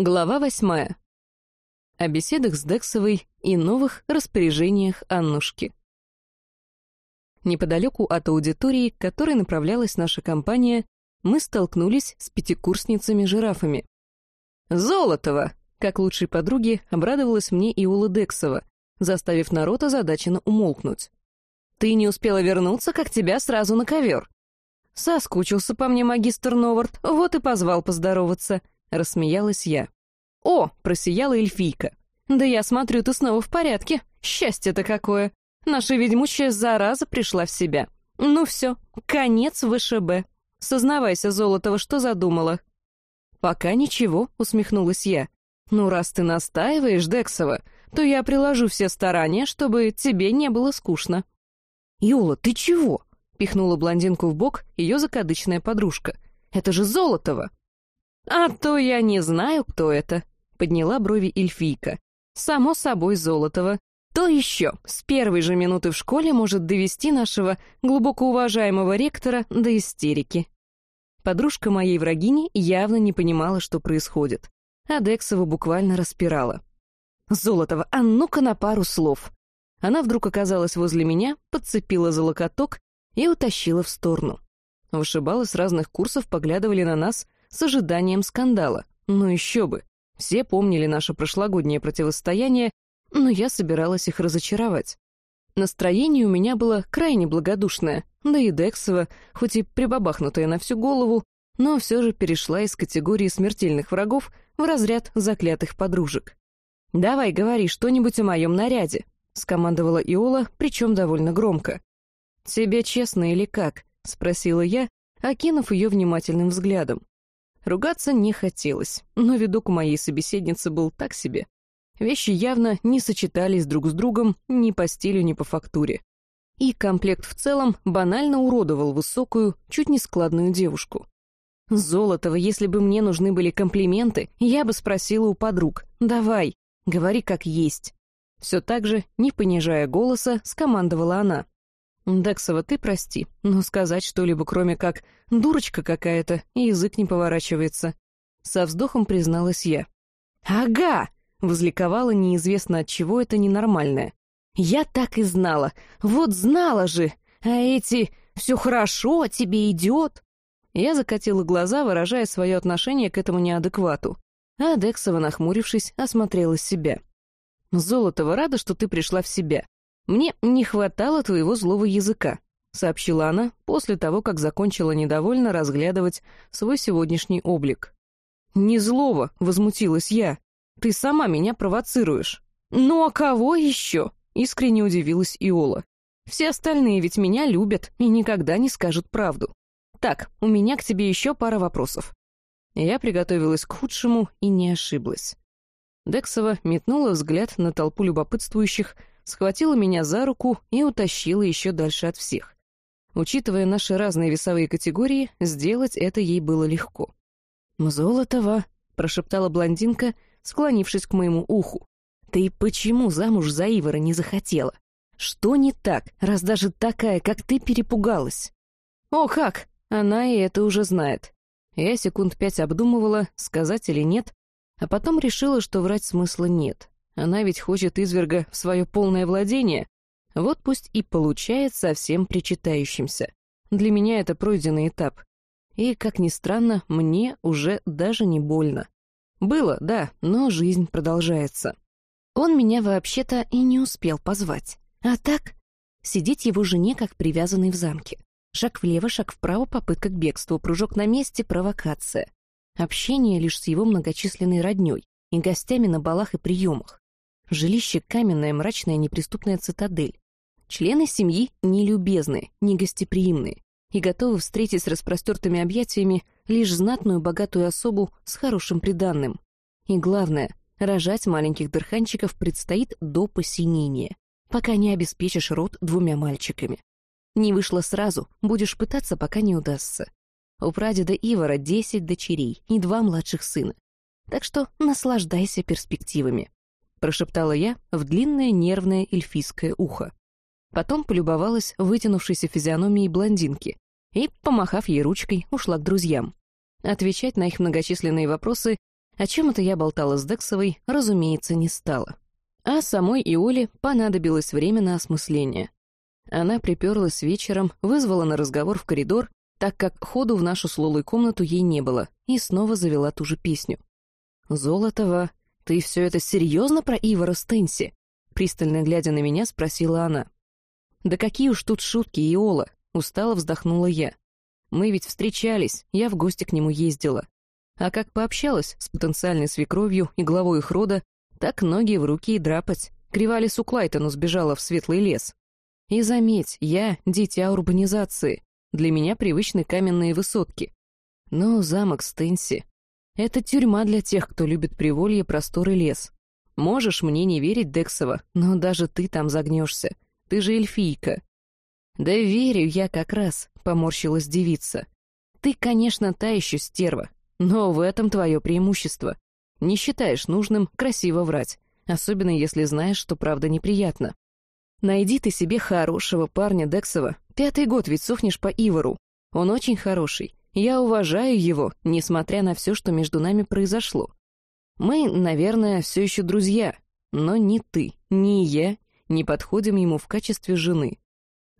Глава восьмая. О беседах с Дексовой и новых распоряжениях Аннушки. Неподалеку от аудитории, к которой направлялась наша компания, мы столкнулись с пятикурсницами-жирафами. «Золотого!» — как лучшей подруги обрадовалась мне и Ула Дексова, заставив народ озадаченно умолкнуть. «Ты не успела вернуться, как тебя сразу на ковер!» Соскучился по мне магистр Новард, вот и позвал поздороваться —— рассмеялась я. «О!» — просияла эльфийка. «Да я смотрю, ты снова в порядке. Счастье-то какое! Наша ведьмучая зараза пришла в себя. Ну все, конец ВШБ. Сознавайся, Золотого, что задумала?» «Пока ничего», — усмехнулась я. «Ну, раз ты настаиваешь, Дексова, то я приложу все старания, чтобы тебе не было скучно». «Юла, ты чего?» — пихнула блондинку в бок ее закадычная подружка. «Это же Золотова!» «А то я не знаю, кто это», — подняла брови эльфийка. «Само собой Золотова. То еще с первой же минуты в школе может довести нашего глубоко уважаемого ректора до истерики». Подружка моей врагини явно не понимала, что происходит. А Дексова буквально распирала. «Золотова, а ну-ка на пару слов!» Она вдруг оказалась возле меня, подцепила за локоток и утащила в сторону. Вышибалы с разных курсов поглядывали на нас с ожиданием скандала. Ну еще бы. Все помнили наше прошлогоднее противостояние, но я собиралась их разочаровать. Настроение у меня было крайне благодушное, да и Дексова, хоть и прибабахнутая на всю голову, но все же перешла из категории смертельных врагов в разряд заклятых подружек. «Давай, говори что-нибудь о моем наряде», — скомандовала Иола, причем довольно громко. «Тебе честно или как?» — спросила я, окинув ее внимательным взглядом. Ругаться не хотелось, но видок у моей собеседницы был так себе. Вещи явно не сочетались друг с другом ни по стилю, ни по фактуре. И комплект в целом банально уродовал высокую, чуть не складную девушку. Золотого, если бы мне нужны были комплименты, я бы спросила у подруг. «Давай, говори как есть». Все так же, не понижая голоса, скомандовала она. «Дексова, ты прости, но сказать что-либо, кроме как «дурочка какая-то», язык не поворачивается». Со вздохом призналась я. «Ага!» — возликовала неизвестно от чего это ненормальное. «Я так и знала! Вот знала же! А эти «все хорошо, тебе идет!» Я закатила глаза, выражая свое отношение к этому неадеквату. А Дексова, нахмурившись, осмотрела себя. «Золотова, рада, что ты пришла в себя. «Мне не хватало твоего злого языка», — сообщила она после того, как закончила недовольно разглядывать свой сегодняшний облик. «Не злого», — возмутилась я. «Ты сама меня провоцируешь». «Ну а кого еще?» — искренне удивилась Иола. «Все остальные ведь меня любят и никогда не скажут правду. Так, у меня к тебе еще пара вопросов». Я приготовилась к худшему и не ошиблась. Дексова метнула взгляд на толпу любопытствующих, схватила меня за руку и утащила еще дальше от всех. Учитывая наши разные весовые категории, сделать это ей было легко. «Золотова», — прошептала блондинка, склонившись к моему уху. «Ты почему замуж за Ивара не захотела? Что не так, раз даже такая, как ты, перепугалась?» «О, как! Она и это уже знает». Я секунд пять обдумывала, сказать или нет, а потом решила, что врать смысла нет. Она ведь хочет изверга в свое полное владение. Вот пусть и получает совсем причитающимся. Для меня это пройденный этап. И, как ни странно, мне уже даже не больно. Было, да, но жизнь продолжается. Он меня вообще-то и не успел позвать. А так, сидеть его жене как привязанный в замке. Шаг влево, шаг вправо, попытка к бегству, прыжок на месте, провокация. Общение лишь с его многочисленной роднёй и гостями на балах и приемах. Жилище каменная, мрачная, неприступная цитадель. Члены семьи нелюбезные, негостеприимные и готовы встретить с распростертыми объятиями лишь знатную богатую особу с хорошим приданным. И главное, рожать маленьких дырханчиков предстоит до посинения, пока не обеспечишь род двумя мальчиками. Не вышло сразу, будешь пытаться, пока не удастся. У прадеда Ивара десять дочерей и два младших сына. Так что наслаждайся перспективами. — прошептала я в длинное нервное эльфийское ухо. Потом полюбовалась вытянувшейся физиономией блондинки и, помахав ей ручкой, ушла к друзьям. Отвечать на их многочисленные вопросы О чем это я болтала с Дексовой, разумеется, не стала. А самой Иоле понадобилось время на осмысление. Она приперлась вечером, вызвала на разговор в коридор, так как ходу в нашу с Лолой комнату ей не было, и снова завела ту же песню. «Золотова, ты все это серьезно про Ивара Стенси?» Пристально глядя на меня, спросила она. «Да какие уж тут шутки, Иола!» — устало вздохнула я. «Мы ведь встречались, я в гости к нему ездила. А как пообщалась с потенциальной свекровью и главой их рода, так ноги в руки и драпать. Кривали Суклайтону сбежала в светлый лес. И заметь, я — дитя урбанизации. Для меня привычны каменные высотки. Но замок Стенси — это тюрьма для тех, кто любит приволье, простор и лес. Можешь мне не верить, Дексова, но даже ты там загнешься. Ты же эльфийка. Да верю я как раз, — поморщилась девица. Ты, конечно, та еще стерва, но в этом твое преимущество. Не считаешь нужным красиво врать, особенно если знаешь, что правда неприятна. Найди ты себе хорошего парня, Дексова. Пятый год ведь сохнешь по Ивару. Он очень хороший. Я уважаю его, несмотря на все, что между нами произошло. Мы, наверное, все еще друзья, но ни ты, ни я не подходим ему в качестве жены.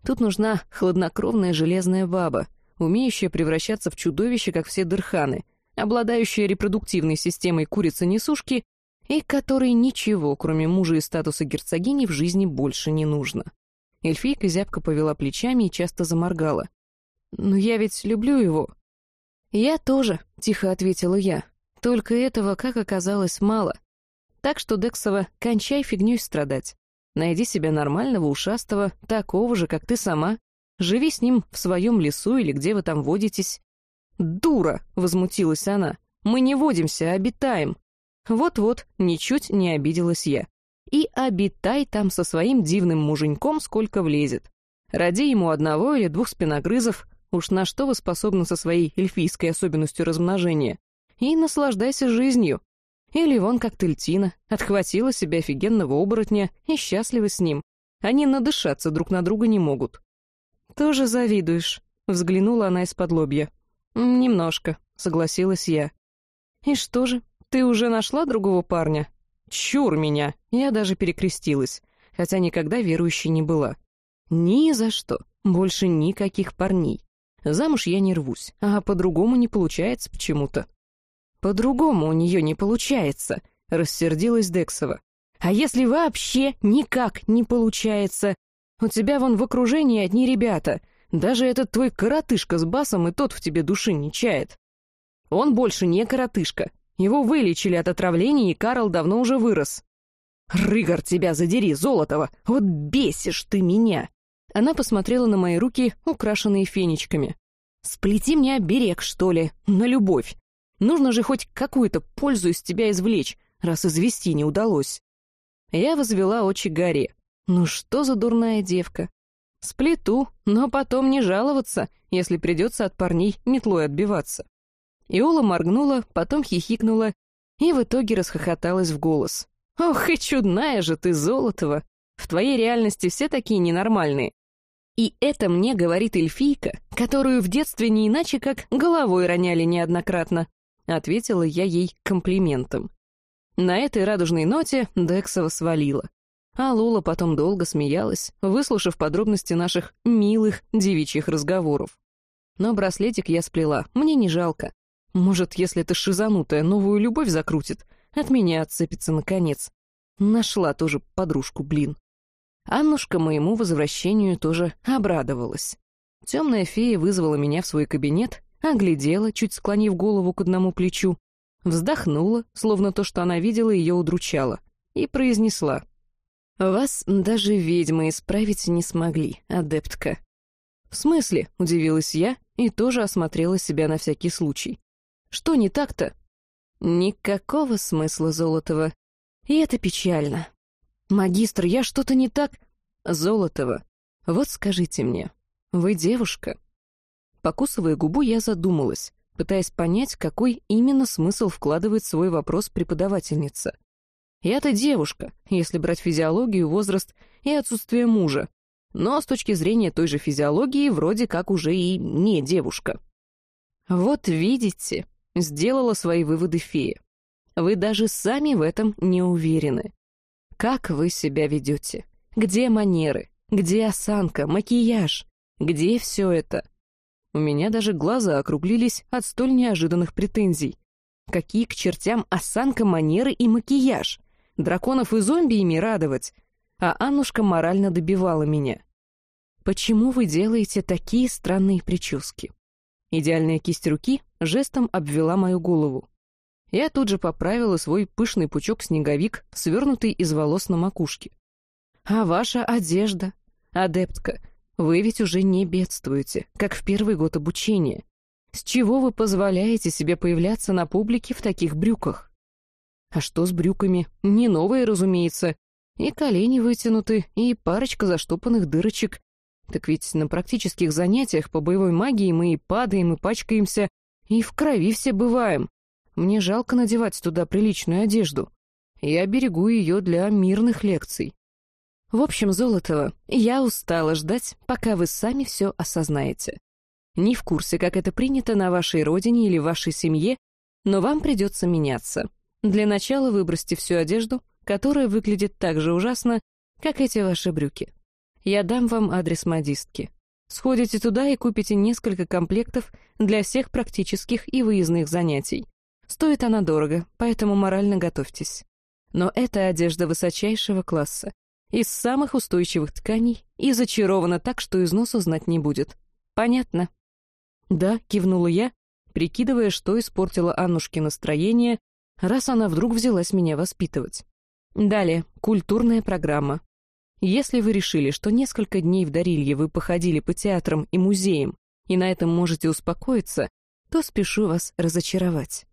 Тут нужна хладнокровная железная баба, умеющая превращаться в чудовище, как все дырханы, обладающая репродуктивной системой курицы-несушки и которой ничего, кроме мужа и статуса герцогини, в жизни больше не нужно. Эльфийка зябко повела плечами и часто заморгала. «Но я ведь люблю его». «Я тоже», — тихо ответила я. «Только этого, как оказалось, мало. Так что, Дексова, кончай фигней страдать. Найди себе нормального, ушастого, такого же, как ты сама. Живи с ним в своем лесу или где вы там водитесь». «Дура!» — возмутилась она. «Мы не водимся, а обитаем. Вот-вот, ничуть не обиделась я. И обитай там со своим дивным муженьком, сколько влезет. Ради ему одного или двух спиногрызов, уж на что вы способны со своей эльфийской особенностью размножения, и наслаждайся жизнью. Или вон как Тельтина, отхватила себе офигенного оборотня и счастлива с ним. Они надышаться друг на друга не могут. «Тоже завидуешь», — взглянула она из-под лобья. «Немножко», — согласилась я. «И что же, ты уже нашла другого парня?» «Чур меня!» Я даже перекрестилась, хотя никогда верующей не была. «Ни за что! Больше никаких парней! Замуж я не рвусь, а по-другому не получается почему-то». «По-другому у нее не получается», — рассердилась Дексова. «А если вообще никак не получается? У тебя вон в окружении одни ребята. Даже этот твой коротышка с басом и тот в тебе души не чает. Он больше не коротышка, его вылечили от отравления, и Карл давно уже вырос. «Рыгор, тебя задери, Золотого! Вот бесишь ты меня!» Она посмотрела на мои руки, украшенные фенечками. «Сплети мне оберег, что ли, на любовь. Нужно же хоть какую-то пользу из тебя извлечь, раз извести не удалось». Я возвела очи Гарри. «Ну что за дурная девка? Сплету, но потом не жаловаться, если придется от парней метлой отбиваться». Иола моргнула, потом хихикнула и в итоге расхохоталась в голос. «Ох, и чудная же ты, Золотова! В твоей реальности все такие ненормальные. И это мне говорит эльфийка, которую в детстве не иначе как головой роняли неоднократно», ответила я ей комплиментом. На этой радужной ноте Дексова свалила. А Лола потом долго смеялась, выслушав подробности наших милых девичьих разговоров. Но браслетик я сплела, мне не жалко. Может, если ты шизанутая новую любовь закрутит, от меня отцепится наконец. Нашла тоже подружку, блин. Аннушка моему возвращению тоже обрадовалась. Темная фея вызвала меня в свой кабинет, оглядела, чуть склонив голову к одному плечу, вздохнула, словно то, что она видела, ее удручало, и произнесла. «Вас даже ведьмы исправить не смогли, адептка». «В смысле?» — удивилась я и тоже осмотрела себя на всякий случай. Что не так-то? Никакого смысла, Золотова. И это печально. Магистр, я что-то не так? Золотова, вот скажите мне, вы девушка? Покусывая губу, я задумалась, пытаясь понять, какой именно смысл вкладывает свой вопрос преподавательница. Я-то девушка, если брать физиологию, возраст и отсутствие мужа. Но с точки зрения той же физиологии, вроде как уже и не девушка. Вот видите, Сделала свои выводы фея. Вы даже сами в этом не уверены. Как вы себя ведете? Где манеры? Где осанка, макияж? Где все это? У меня даже глаза округлились от столь неожиданных претензий. Какие к чертям осанка, манеры и макияж? Драконов и зомби ими радовать. А Аннушка морально добивала меня. Почему вы делаете такие странные прически? Идеальная кисть руки жестом обвела мою голову. Я тут же поправила свой пышный пучок-снеговик, свернутый из волос на макушке. «А ваша одежда? Адептка, вы ведь уже не бедствуете, как в первый год обучения. С чего вы позволяете себе появляться на публике в таких брюках? А что с брюками? Не новые, разумеется. И колени вытянуты, и парочка заштопанных дырочек. Так ведь на практических занятиях по боевой магии мы и падаем, и пачкаемся, и в крови все бываем. Мне жалко надевать туда приличную одежду. Я берегу ее для мирных лекций. В общем, Золотова, я устала ждать, пока вы сами все осознаете. Не в курсе, как это принято на вашей родине или вашей семье, но вам придется меняться. Для начала выбросьте всю одежду, которая выглядит так же ужасно, как эти ваши брюки. Я дам вам адрес модистки. Сходите туда и купите несколько комплектов для всех практических и выездных занятий. Стоит она дорого, поэтому морально готовьтесь. Но это одежда высочайшего класса, из самых устойчивых тканей и зачарована так, что износ узнать не будет. Понятно? Да, кивнула я, прикидывая, что испортила Аннушке настроение, раз она вдруг взялась меня воспитывать. Далее, культурная программа. Если вы решили, что несколько дней в Дарилье вы походили по театрам и музеям, и на этом можете успокоиться, то спешу вас разочаровать.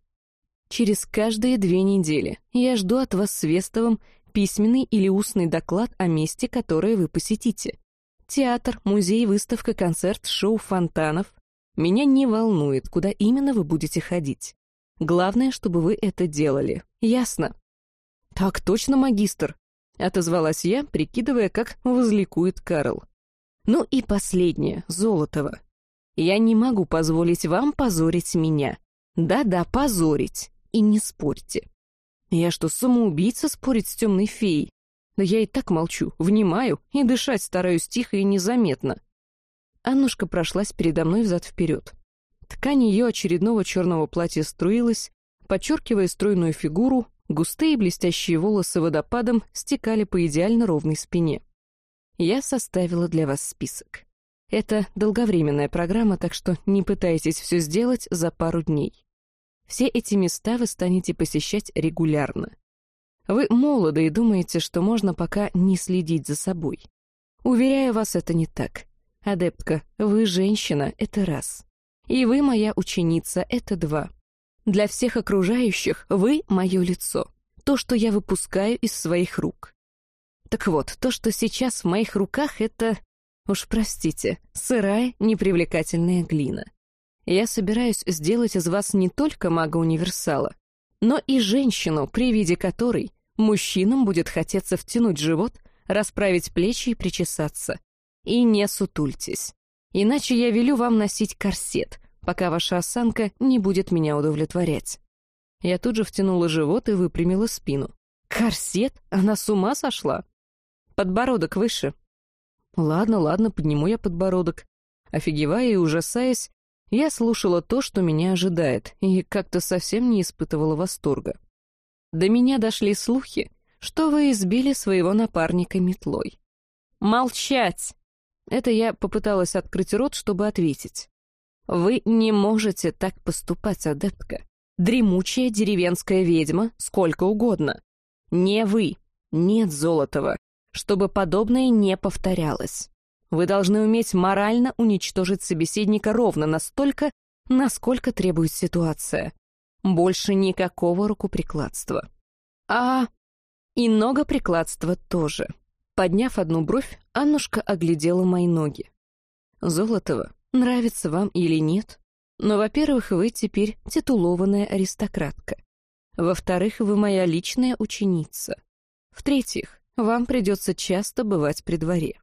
Через каждые две недели я жду от вас с Вестовым письменный или устный доклад о месте, которое вы посетите. Театр, музей, выставка, концерт, шоу фонтанов. Меня не волнует, куда именно вы будете ходить. Главное, чтобы вы это делали. Ясно? Так точно, магистр, — отозвалась я, прикидывая, как возликует Карл. «Ну и последнее, Золотого. Я не могу позволить вам позорить меня. Да-да, позорить. И не спорьте. Я что, самоубийца спорить с темной феей? Да я и так молчу, внимаю и дышать стараюсь тихо и незаметно». Аннушка прошлась передо мной взад-вперед. Ткань ее очередного черного платья струилась, подчеркивая стройную фигуру, Густые блестящие волосы водопадом стекали по идеально ровной спине. Я составила для вас список. Это долговременная программа, так что не пытайтесь все сделать за пару дней. Все эти места вы станете посещать регулярно. Вы молоды и думаете, что можно пока не следить за собой. Уверяю вас, это не так. Адептка, вы женщина, это раз. И вы моя ученица, это два. Для всех окружающих вы — мое лицо, то, что я выпускаю из своих рук. Так вот, то, что сейчас в моих руках, это, уж простите, сырая, непривлекательная глина. Я собираюсь сделать из вас не только мага-универсала, но и женщину, при виде которой мужчинам будет хотеться втянуть живот, расправить плечи и причесаться. И не сутультесь. Иначе я велю вам носить корсет, пока ваша осанка не будет меня удовлетворять. Я тут же втянула живот и выпрямила спину. Корсет? Она с ума сошла? Подбородок выше. Ладно, ладно, подниму я подбородок. Офигевая и ужасаясь, я слушала то, что меня ожидает, и как-то совсем не испытывала восторга. До меня дошли слухи, что вы избили своего напарника метлой. «Молчать!» Это я попыталась открыть рот, чтобы ответить. Вы не можете так поступать, адептка. Дремучая деревенская ведьма сколько угодно. Не вы, нет Золотого, чтобы подобное не повторялось. Вы должны уметь морально уничтожить собеседника ровно настолько, насколько требует ситуация. Больше никакого рукоприкладства. А и ногоприкладства тоже. Подняв одну бровь, Аннушка оглядела мои ноги. Золотого, нравится вам или нет, но, во-первых, вы теперь титулованная аристократка. Во-вторых, вы моя личная ученица. В-третьих, вам придется часто бывать при дворе.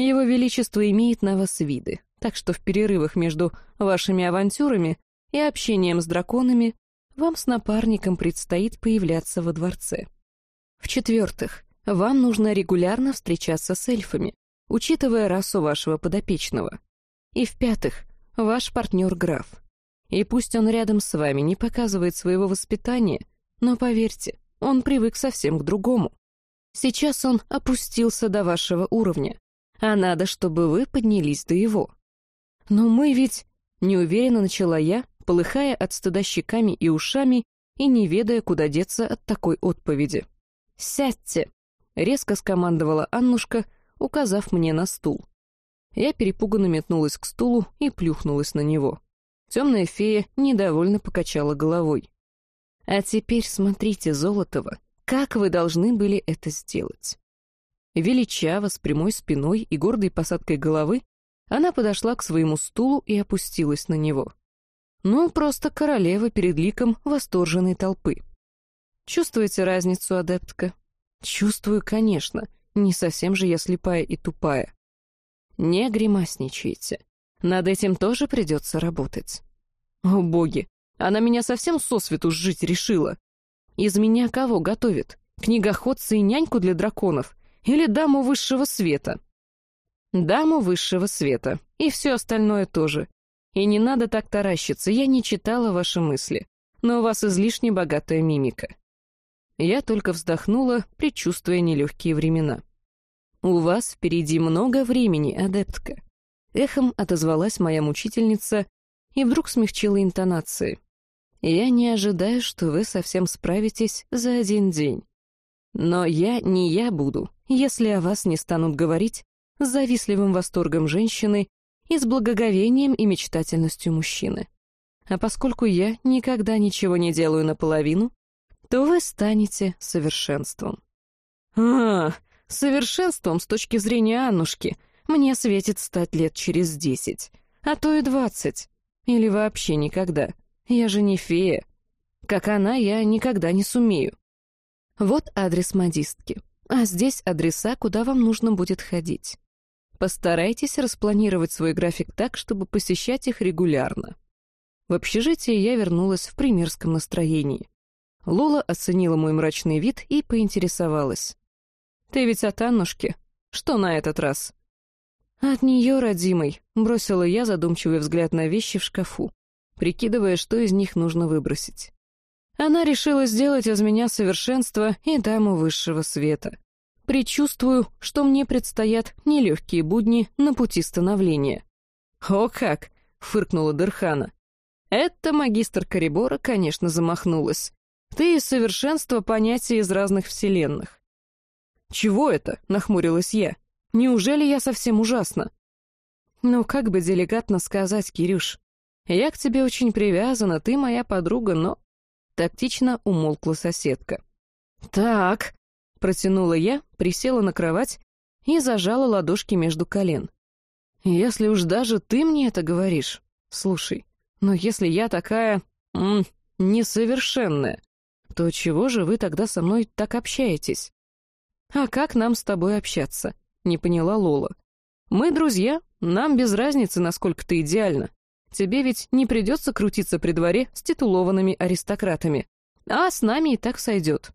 Его Величество имеет на вас виды, так что в перерывах между вашими авантюрами и общением с драконами вам с напарником предстоит появляться во дворце. В-четвертых, вам нужно регулярно встречаться с эльфами, учитывая расу вашего подопечного. И в-пятых, ваш партнер граф. И пусть он рядом с вами не показывает своего воспитания, но поверьте, он привык совсем к другому. Сейчас он опустился до вашего уровня, а надо, чтобы вы поднялись до его. Но мы ведь... Неуверенно начала я, полыхая от стыда щеками и ушами и не ведая, куда деться от такой отповеди. «Сядьте!» — резко скомандовала Аннушка, указав мне на стул. Я перепуганно метнулась к стулу и плюхнулась на него. Темная фея недовольно покачала головой. «А теперь смотрите, Золотого, как вы должны были это сделать?» Величаво, с прямой спиной и гордой посадкой головы, она подошла к своему стулу и опустилась на него. Ну, просто королева перед ликом восторженной толпы. Чувствуете разницу, адептка? Чувствую, конечно. Не совсем же я слепая и тупая. Не гримасничайте. Над этим тоже придется работать. О, боги, она меня совсем сосвету жить решила. Из меня кого готовит? Книгоходца и няньку для драконов? Или даму высшего света? даму высшего света, и все остальное тоже. И не надо так таращиться, я не читала ваши мысли, но у вас излишне богатая мимика. Я только вздохнула, предчувствуя нелегкие времена. «У вас впереди много времени, адептка», — эхом отозвалась моя мучительница и вдруг смягчила интонации. «Я не ожидаю, что вы совсем справитесь за один день. Но я не я буду, если о вас не станут говорить с завистливым восторгом женщины и с благоговением и мечтательностью мужчины. А поскольку я никогда ничего не делаю наполовину, то вы станете совершенством. А, совершенством с точки зрения Аннушки мне светит стать лет через десять, а то и двадцать. Или вообще никогда. Я же не фея. Как она, я никогда не сумею. Вот адрес модистки. А здесь адреса, куда вам нужно будет ходить. Постарайтесь распланировать свой график так, чтобы посещать их регулярно. В общежитие я вернулась в примерском настроении. Лола оценила мой мрачный вид и поинтересовалась. «Ты ведь от Аннушки? Что на этот раз?» «От нее, родимой», — бросила я задумчивый взгляд на вещи в шкафу, прикидывая, что из них нужно выбросить. Она решила сделать из меня совершенство и даму высшего света. Предчувствую, что мне предстоят нелегкие будни на пути становления. «О как!» — фыркнула Дерхана. «Это магистр Корибора, конечно, замахнулась. Ты из совершенства понятия из разных вселенных». «Чего это?» — нахмурилась я. «Неужели я совсем ужасна?» «Ну, как бы деликатно сказать, Кирюш. Я к тебе очень привязана, ты моя подруга, но...» Тактично умолкла соседка. «Так», Протянула я, присела на кровать и зажала ладошки между колен. «Если уж даже ты мне это говоришь, слушай, но если я такая... М, несовершенная, то чего же вы тогда со мной так общаетесь?» «А как нам с тобой общаться?» — не поняла Лола. «Мы друзья, нам без разницы, насколько ты идеальна. Тебе ведь не придется крутиться при дворе с титулованными аристократами, а с нами и так сойдет.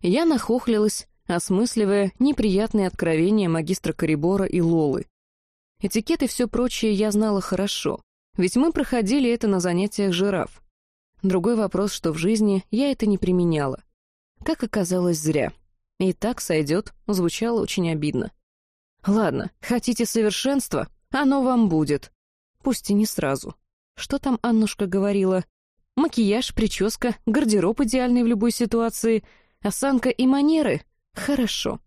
Я нахохлилась, осмысливая неприятные откровения магистра Корибора и Лолы. Этикет и все прочее я знала хорошо, ведь мы проходили это на занятиях жираф. Другой вопрос, что в жизни я это не применяла. Как оказалось, зря. И так сойдет, звучало очень обидно. Ладно, хотите совершенства? Оно вам будет. Пусть и не сразу. Что там Аннушка говорила? Макияж, прическа, гардероб идеальный в любой ситуации — Осанка и манеры? Хорошо.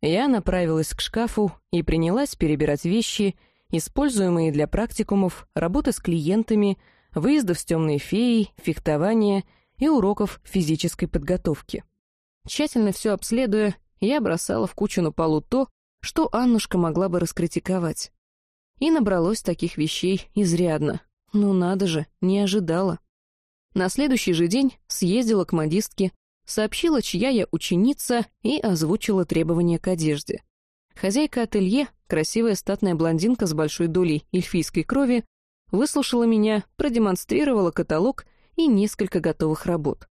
Я направилась к шкафу и принялась перебирать вещи, используемые для практикумов, работы с клиентами, выездов с темной феей, фехтования и уроков физической подготовки. Тщательно все обследуя, я бросала в кучу на полу то, что Аннушка могла бы раскритиковать. И набралось таких вещей изрядно. Ну надо же, не ожидала. На следующий же день съездила к модистке, сообщила, чья я ученица, и озвучила требования к одежде. Хозяйка ателье, красивая статная блондинка с большой долей эльфийской крови, выслушала меня, продемонстрировала каталог и несколько готовых работ.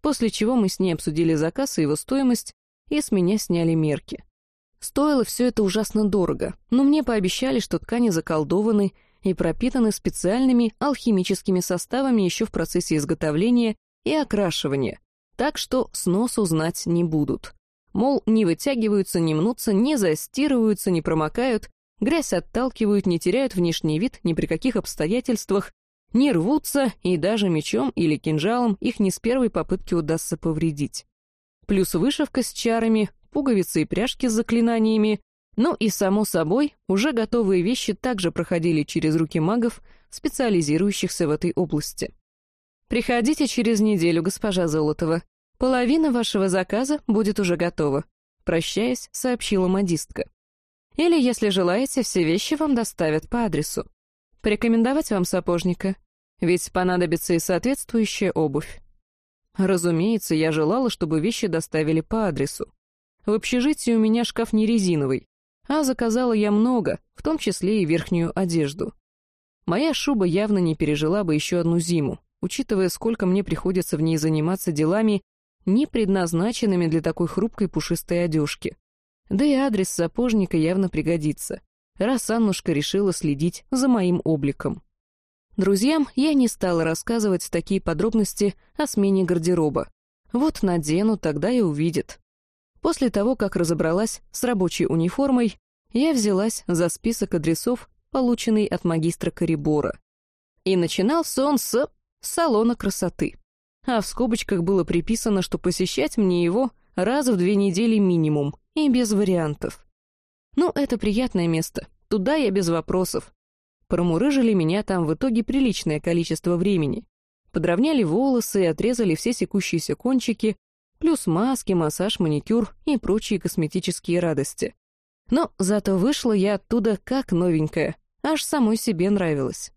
После чего мы с ней обсудили заказ и его стоимость, и с меня сняли мерки. Стоило все это ужасно дорого, но мне пообещали, что ткани заколдованы и пропитаны специальными алхимическими составами еще в процессе изготовления и окрашивания, так что снос узнать не будут. Мол, не вытягиваются, не мнутся, не застирываются, не промокают, грязь отталкивают, не теряют внешний вид ни при каких обстоятельствах, не рвутся, и даже мечом или кинжалом их не с первой попытки удастся повредить. Плюс вышивка с чарами, пуговицы и пряжки с заклинаниями, ну и, само собой, уже готовые вещи также проходили через руки магов, специализирующихся в этой области. «Приходите через неделю, госпожа Золотова. Половина вашего заказа будет уже готова», — прощаясь, сообщила модистка. «Или, если желаете, все вещи вам доставят по адресу. Порекомендовать вам сапожника, ведь понадобится и соответствующая обувь». Разумеется, я желала, чтобы вещи доставили по адресу. В общежитии у меня шкаф не резиновый, а заказала я много, в том числе и верхнюю одежду. Моя шуба явно не пережила бы еще одну зиму, учитывая, сколько мне приходится в ней заниматься делами, не предназначенными для такой хрупкой пушистой одежки. Да и адрес сапожника явно пригодится, раз Аннушка решила следить за моим обликом. Друзьям я не стала рассказывать такие подробности о смене гардероба. Вот надену, тогда и увидят. После того, как разобралась с рабочей униформой, я взялась за список адресов, полученный от магистра Корибора. И начинался он с салона красоты. А в скобочках было приписано, что посещать мне его раз в две недели минимум, и без вариантов. Ну, это приятное место, туда я без вопросов. Промурыжили меня там в итоге приличное количество времени. Подровняли волосы и отрезали все секущиеся кончики, плюс маски, массаж, маникюр и прочие косметические радости. Но зато вышла я оттуда как новенькая, аж самой себе нравилось.